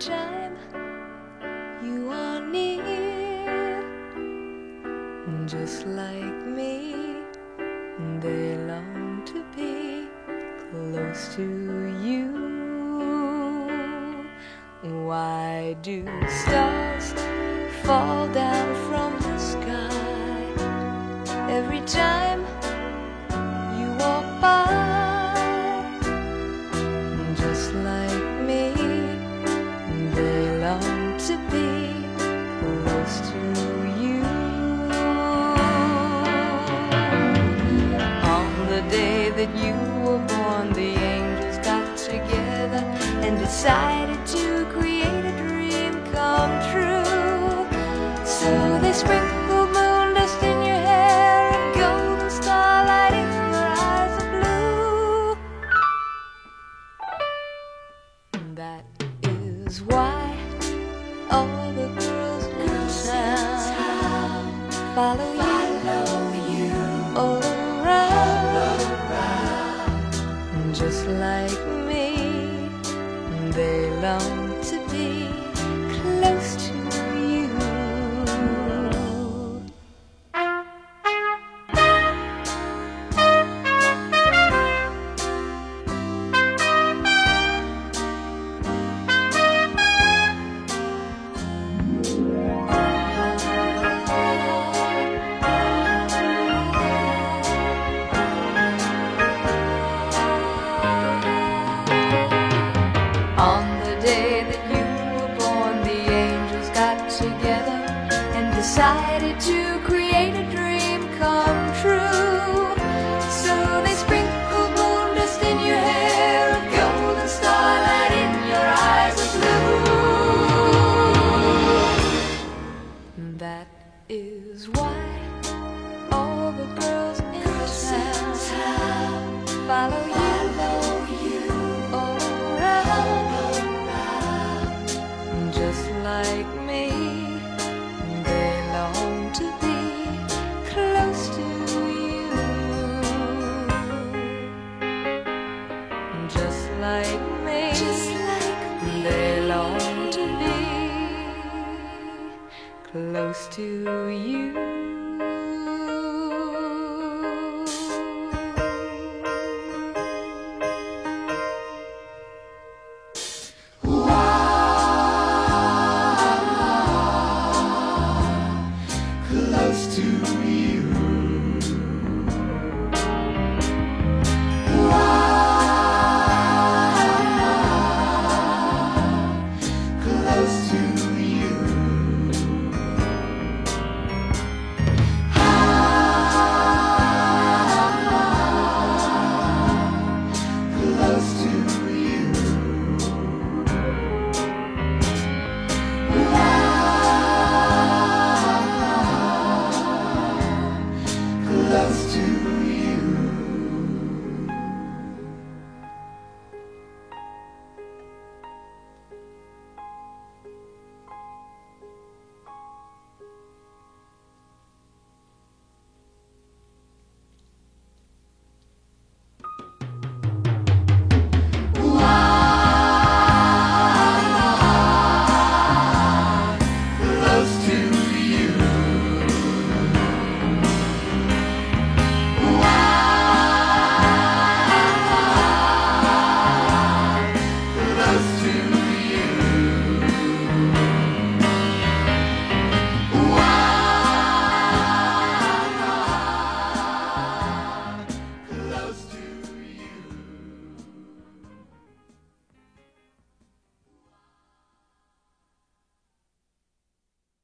time you are near, just like me, they long to be close to you. Why do stars fall down that you were born, the angels got together and decided to create a dream come true. So they sprinkled moon dust in your hair and golden starlight in your eyes of blue. That is why all the girls in town follow you Just like me, they long to be is why all the girls in town follow you. all around. Just like me, they long to be close to you. Just like me, close to you.